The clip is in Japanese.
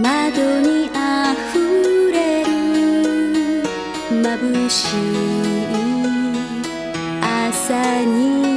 窓にあふれる眩しい朝に